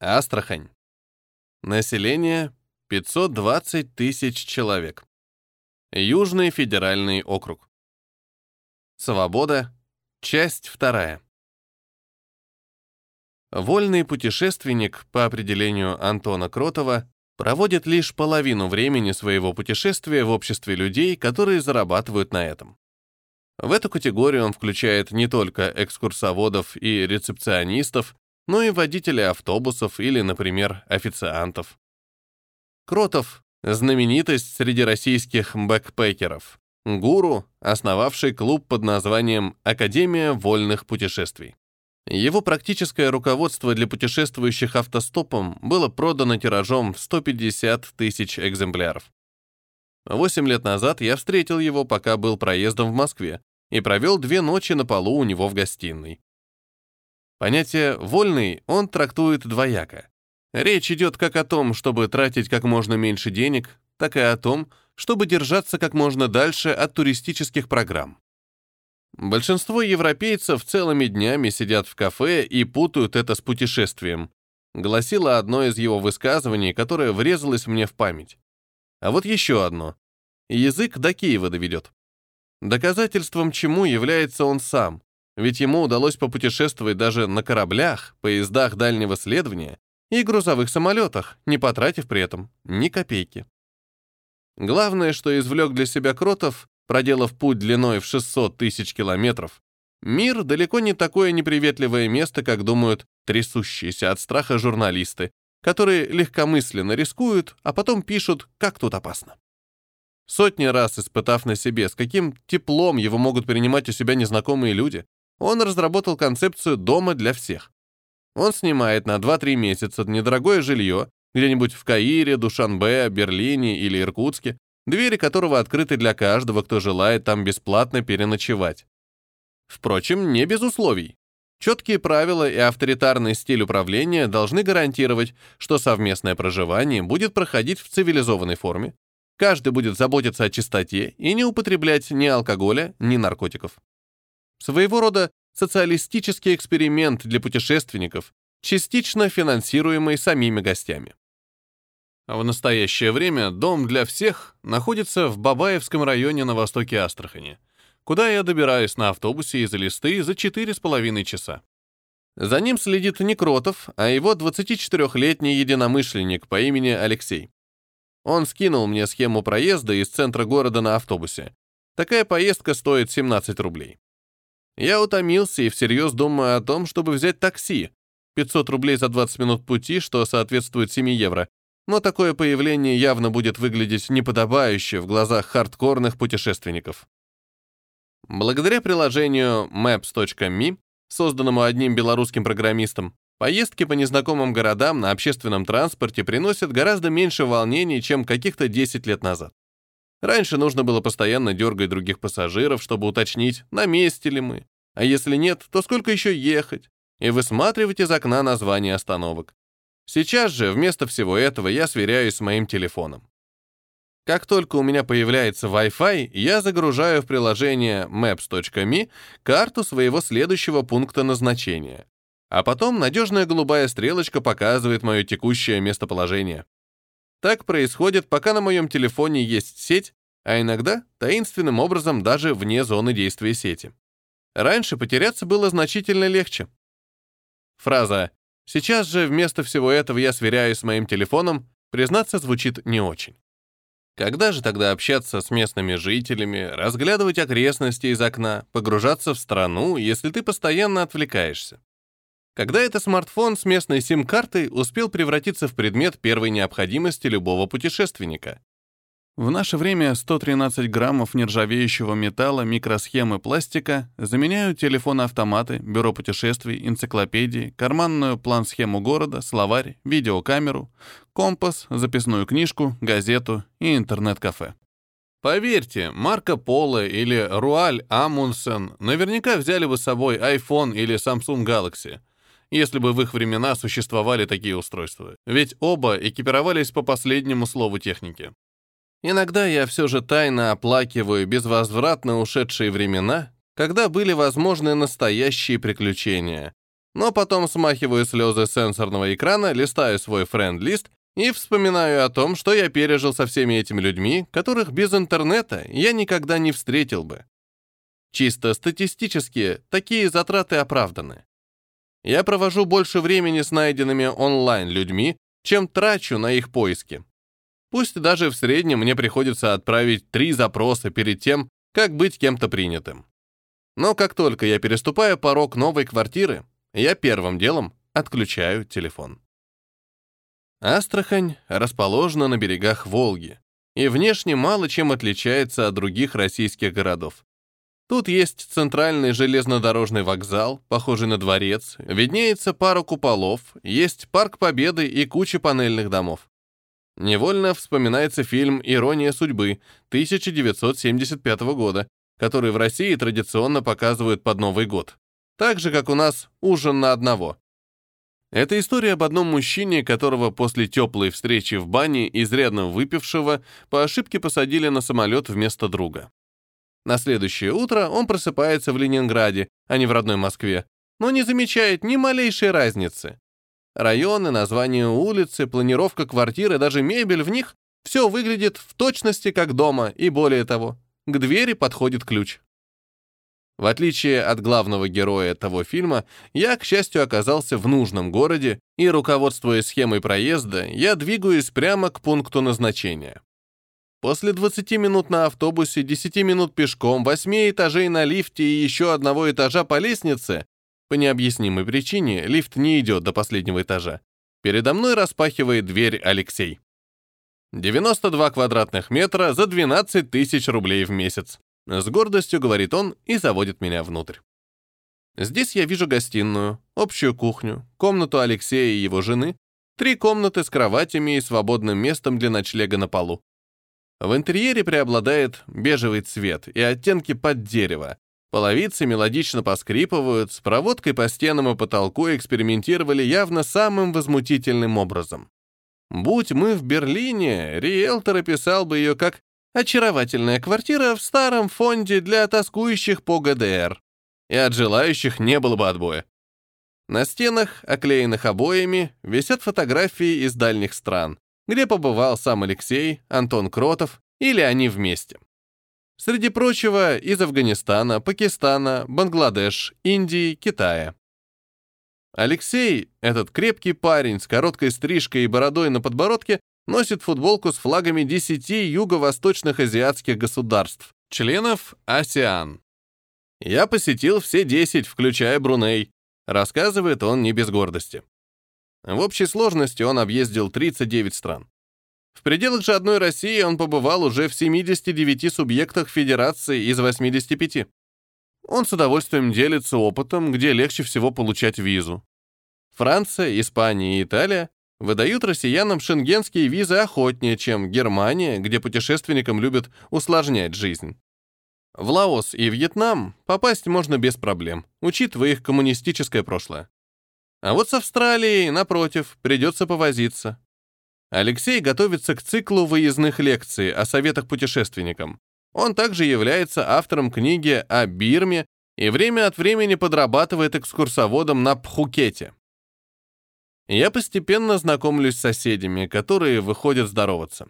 Астрахань. Население 520 тысяч человек. Южный федеральный округ. Свобода. Часть вторая. Вольный путешественник, по определению Антона Кротова, проводит лишь половину времени своего путешествия в обществе людей, которые зарабатывают на этом. В эту категорию он включает не только экскурсоводов и рецепционистов, но и водителей автобусов или, например, официантов. Кротов — знаменитость среди российских бэкпекеров, гуру, основавший клуб под названием «Академия вольных путешествий». Его практическое руководство для путешествующих автостопом было продано тиражом в 150 тысяч экземпляров. Восемь лет назад я встретил его, пока был проездом в Москве, и провел две ночи на полу у него в гостиной. Понятие «вольный» он трактует двояко. Речь идет как о том, чтобы тратить как можно меньше денег, так и о том, чтобы держаться как можно дальше от туристических программ. Большинство европейцев целыми днями сидят в кафе и путают это с путешествием, гласило одно из его высказываний, которое врезалось мне в память. А вот еще одно. Язык до Киева доведет. Доказательством чему является он сам, ведь ему удалось попутешествовать даже на кораблях, поездах дальнего следования и грузовых самолетах, не потратив при этом ни копейки. Главное, что извлек для себя Кротов, проделав путь длиной в 600 тысяч километров, мир далеко не такое неприветливое место, как думают трясущиеся от страха журналисты, которые легкомысленно рискуют, а потом пишут, как тут опасно. Сотни раз испытав на себе, с каким теплом его могут принимать у себя незнакомые люди, он разработал концепцию дома для всех. Он снимает на 2-3 месяца недорогое жилье где-нибудь в Каире, Душанбе, Берлине или Иркутске, двери которого открыты для каждого, кто желает там бесплатно переночевать. Впрочем, не без условий. Четкие правила и авторитарный стиль управления должны гарантировать, что совместное проживание будет проходить в цивилизованной форме, каждый будет заботиться о чистоте и не употреблять ни алкоголя, ни наркотиков. Своего рода социалистический эксперимент для путешественников, частично финансируемый самими гостями. В настоящее время дом для всех находится в Бабаевском районе на востоке Астрахани, куда я добираюсь на автобусе из Листы за 4,5 часа. За ним следит не Кротов, а его 24-летний единомышленник по имени Алексей. Он скинул мне схему проезда из центра города на автобусе. Такая поездка стоит 17 рублей. Я утомился и всерьез думаю о том, чтобы взять такси. 500 рублей за 20 минут пути, что соответствует 7 евро. Но такое появление явно будет выглядеть неподобающе в глазах хардкорных путешественников. Благодаря приложению maps.me, созданному одним белорусским программистом, поездки по незнакомым городам на общественном транспорте приносят гораздо меньше волнений, чем каких-то 10 лет назад. Раньше нужно было постоянно дергать других пассажиров, чтобы уточнить, на месте ли мы. А если нет, то сколько еще ехать? И высматривать из окна название остановок. Сейчас же вместо всего этого я сверяюсь с моим телефоном. Как только у меня появляется Wi-Fi, я загружаю в приложение maps.me карту своего следующего пункта назначения. А потом надежная голубая стрелочка показывает мое текущее местоположение. Так происходит, пока на моем телефоне есть сеть, а иногда таинственным образом даже вне зоны действия сети. Раньше потеряться было значительно легче. Фраза «Сейчас же вместо всего этого я сверяюсь с моим телефоном» признаться звучит не очень. Когда же тогда общаться с местными жителями, разглядывать окрестности из окна, погружаться в страну, если ты постоянно отвлекаешься? Когда это смартфон с местной сим-картой успел превратиться в предмет первой необходимости любого путешественника. В наше время 113 граммов нержавеющего металла, микросхемы пластика заменяют телефоны-автоматы, бюро путешествий, энциклопедии, карманную план-схему города, словарь, видеокамеру, компас, записную книжку, газету и интернет-кафе. Поверьте, Марко Поло или Руаль Амундсен наверняка взяли бы с собой iPhone или Samsung Galaxy, если бы в их времена существовали такие устройства, ведь оба экипировались по последнему слову техники. Иногда я все же тайно оплакиваю безвозвратно ушедшие времена, когда были возможны настоящие приключения, Но потом смахиваю слезы сенсорного экрана, листаю свой френд-лист и вспоминаю о том, что я пережил со всеми этими людьми, которых без интернета я никогда не встретил бы. Чисто статистически такие затраты оправданы. Я провожу больше времени с найденными онлайн людьми, чем трачу на их поиски. Пусть даже в среднем мне приходится отправить три запроса перед тем, как быть кем-то принятым. Но как только я переступаю порог новой квартиры, я первым делом отключаю телефон. Астрахань расположена на берегах Волги и внешне мало чем отличается от других российских городов. Тут есть центральный железнодорожный вокзал, похожий на дворец, виднеется пара куполов, есть парк Победы и куча панельных домов. Невольно вспоминается фильм «Ирония судьбы» 1975 года, который в России традиционно показывают под Новый год. Так же, как у нас «Ужин на одного». Это история об одном мужчине, которого после теплой встречи в бане, изрядно выпившего, по ошибке посадили на самолет вместо друга. На следующее утро он просыпается в Ленинграде, а не в родной Москве, но не замечает ни малейшей разницы. Районы, название улицы, планировка квартиры, даже мебель в них — все выглядит в точности как дома, и более того, к двери подходит ключ. В отличие от главного героя того фильма, я, к счастью, оказался в нужном городе, и, руководствуясь схемой проезда, я двигаюсь прямо к пункту назначения. После 20 минут на автобусе, 10 минут пешком, 8 этажей на лифте и еще одного этажа по лестнице, по необъяснимой причине лифт не идет до последнего этажа. Передо мной распахивает дверь Алексей. 92 квадратных метра за 12 тысяч рублей в месяц. С гордостью говорит он и заводит меня внутрь. Здесь я вижу гостиную, общую кухню, комнату Алексея и его жены, три комнаты с кроватями и свободным местом для ночлега на полу. В интерьере преобладает бежевый цвет и оттенки под дерево, Половицы мелодично поскрипывают, с проводкой по стенам и потолку экспериментировали явно самым возмутительным образом. Будь мы в Берлине, риэлтор описал бы ее как «очаровательная квартира в старом фонде для тоскующих по ГДР». И от желающих не было бы отбоя. На стенах, оклеенных обоями, висят фотографии из дальних стран, где побывал сам Алексей, Антон Кротов или они вместе. Среди прочего, из Афганистана, Пакистана, Бангладеш, Индии, Китая. Алексей, этот крепкий парень с короткой стрижкой и бородой на подбородке, носит футболку с флагами 10 юго-восточных азиатских государств, членов АСЕАН. «Я посетил все 10, включая Бруней», рассказывает он не без гордости. В общей сложности он объездил 39 стран. В пределах же одной России он побывал уже в 79 субъектах Федерации из 85. Он с удовольствием делится опытом, где легче всего получать визу. Франция, Испания и Италия выдают россиянам шенгенские визы охотнее, чем Германия, где путешественникам любят усложнять жизнь. В Лаос и Вьетнам попасть можно без проблем, учитывая их коммунистическое прошлое. А вот с Австралией, напротив, придется повозиться. Алексей готовится к циклу выездных лекций о советах путешественникам. Он также является автором книги о Бирме и время от времени подрабатывает экскурсоводом на Пхукете. Я постепенно знакомлюсь с соседями, которые выходят здороваться.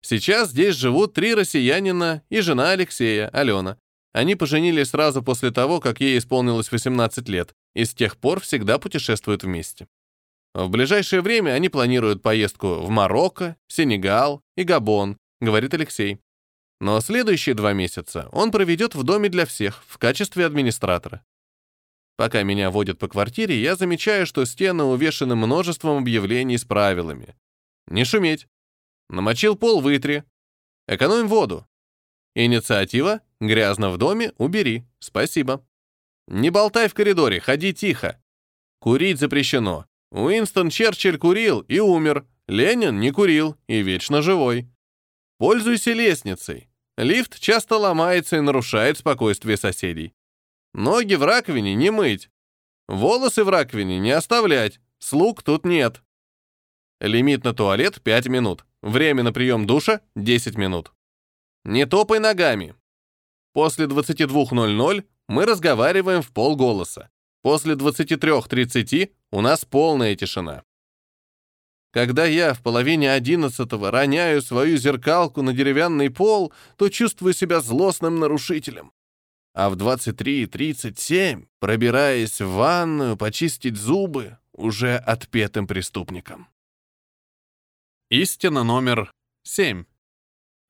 Сейчас здесь живут три россиянина и жена Алексея, Алена. Они поженились сразу после того, как ей исполнилось 18 лет, и с тех пор всегда путешествуют вместе. В ближайшее время они планируют поездку в Марокко, Сенегал и Габон, говорит Алексей. Но следующие два месяца он проведет в доме для всех в качестве администратора. Пока меня водят по квартире, я замечаю, что стены увешаны множеством объявлений с правилами. Не шуметь. Намочил пол, вытри. Экономь воду. Инициатива «Грязно в доме, убери». Спасибо. Не болтай в коридоре, ходи тихо. Курить запрещено. Уинстон Черчилль курил и умер. Ленин не курил и вечно живой. Пользуйся лестницей. Лифт часто ломается и нарушает спокойствие соседей. Ноги в раковине не мыть. Волосы в раковине не оставлять. Слуг тут нет. Лимит на туалет 5 минут. Время на прием душа 10 минут. Не топай ногами. После 22.00 мы разговариваем в полголоса. После 23.30 у нас полная тишина. Когда я в половине одиннадцатого роняю свою зеркалку на деревянный пол, то чувствую себя злостным нарушителем. А в 23.37, пробираясь в ванную, почистить зубы, уже отпетым преступником. Истина номер 7.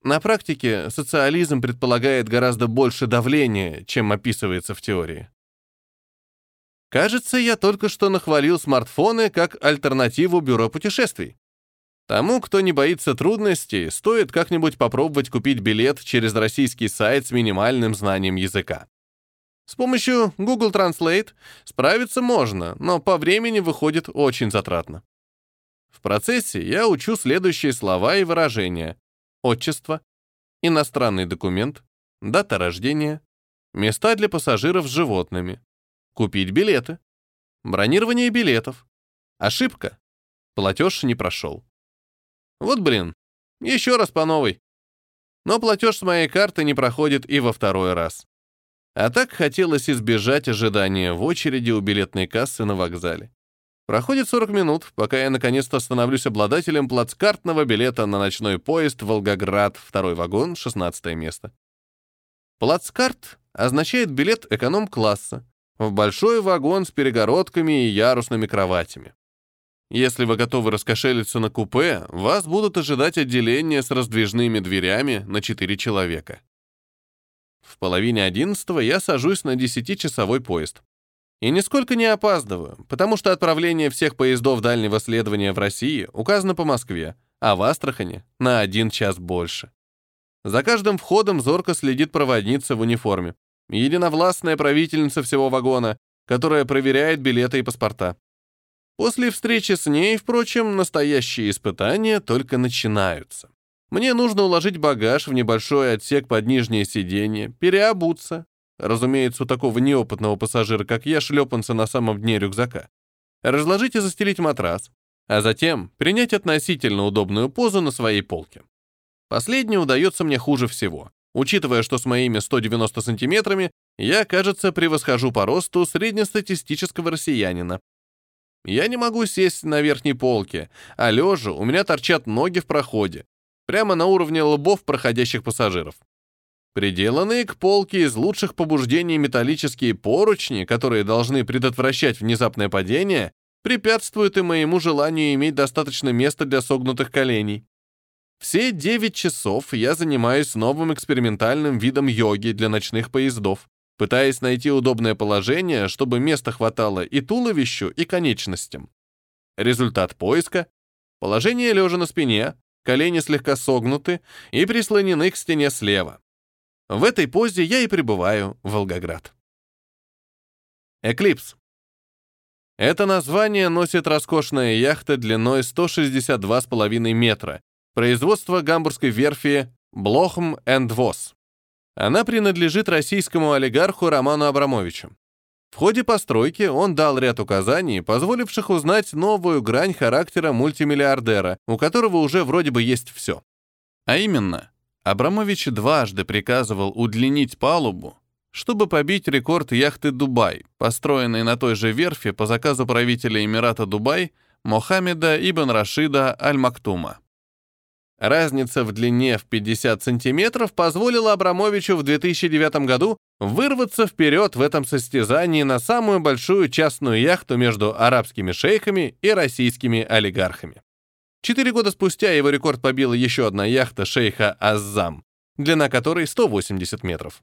На практике социализм предполагает гораздо больше давления, чем описывается в теории. Кажется, я только что нахвалил смартфоны как альтернативу бюро путешествий. Тому, кто не боится трудностей, стоит как-нибудь попробовать купить билет через российский сайт с минимальным знанием языка. С помощью Google Translate справиться можно, но по времени выходит очень затратно. В процессе я учу следующие слова и выражения. Отчество, иностранный документ, дата рождения, места для пассажиров с животными, Купить билеты. Бронирование билетов. Ошибка. Платеж не прошел. Вот блин, еще раз по новой. Но платеж с моей карты не проходит и во второй раз. А так хотелось избежать ожидания в очереди у билетной кассы на вокзале. Проходит 40 минут, пока я наконец-то становлюсь обладателем плацкартного билета на ночной поезд «Волгоград», второй вагон, 16 место. Плацкарт означает билет эконом-класса, в большой вагон с перегородками и ярусными кроватями. Если вы готовы раскошелиться на купе, вас будут ожидать отделения с раздвижными дверями на 4 человека. В половине одиннадцатого я сажусь на 10-часовой поезд. И нисколько не опаздываю, потому что отправление всех поездов дальнего следования в России указано по Москве, а в Астрахани — на один час больше. За каждым входом зорко следит проводница в униформе единовластная правительница всего вагона, которая проверяет билеты и паспорта. После встречи с ней, впрочем, настоящие испытания только начинаются. Мне нужно уложить багаж в небольшой отсек под нижнее сиденье, переобуться. Разумеется, у такого неопытного пассажира, как я, шлепанца на самом дне рюкзака. Разложить и застелить матрас, а затем принять относительно удобную позу на своей полке. Последнее удается мне хуже всего учитывая, что с моими 190 сантиметрами я, кажется, превосхожу по росту среднестатистического россиянина. Я не могу сесть на верхней полке, а лежа у меня торчат ноги в проходе, прямо на уровне лбов проходящих пассажиров. Приделанные к полке из лучших побуждений металлические поручни, которые должны предотвращать внезапное падение, препятствуют и моему желанию иметь достаточно места для согнутых коленей. Все 9 часов я занимаюсь новым экспериментальным видом йоги для ночных поездов, пытаясь найти удобное положение, чтобы места хватало и туловищу, и конечностям. Результат поиска — положение лежа на спине, колени слегка согнуты и прислонены к стене слева. В этой позе я и пребываю в Волгоград. Эклипс. Это название носит роскошная яхта длиной 162,5 метра, Производство гамбургской верфи Блохм энд Вос. Она принадлежит российскому олигарху Роману Абрамовичу. В ходе постройки он дал ряд указаний, позволивших узнать новую грань характера мультимиллиардера, у которого уже вроде бы есть все. А именно, Абрамович дважды приказывал удлинить палубу, чтобы побить рекорд яхты «Дубай», построенной на той же верфи по заказу правителя Эмирата Дубай Мохаммеда ибн Рашида Аль-Мактума. Разница в длине в 50 сантиметров позволила Абрамовичу в 2009 году вырваться вперед в этом состязании на самую большую частную яхту между арабскими шейхами и российскими олигархами. Четыре года спустя его рекорд побила еще одна яхта шейха Аззам, длина которой 180 метров.